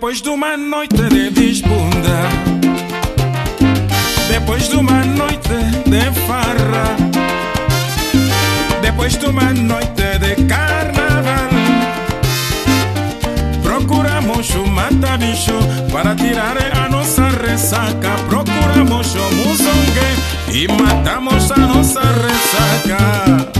Depois de uma noite de disbunda Depois de uma noite de farra Depois de uma noite de carnaval Procuramos o matabicho Para tirar a nossa ressaca. Procuramos o muzongue E matamos a nossa ressaca.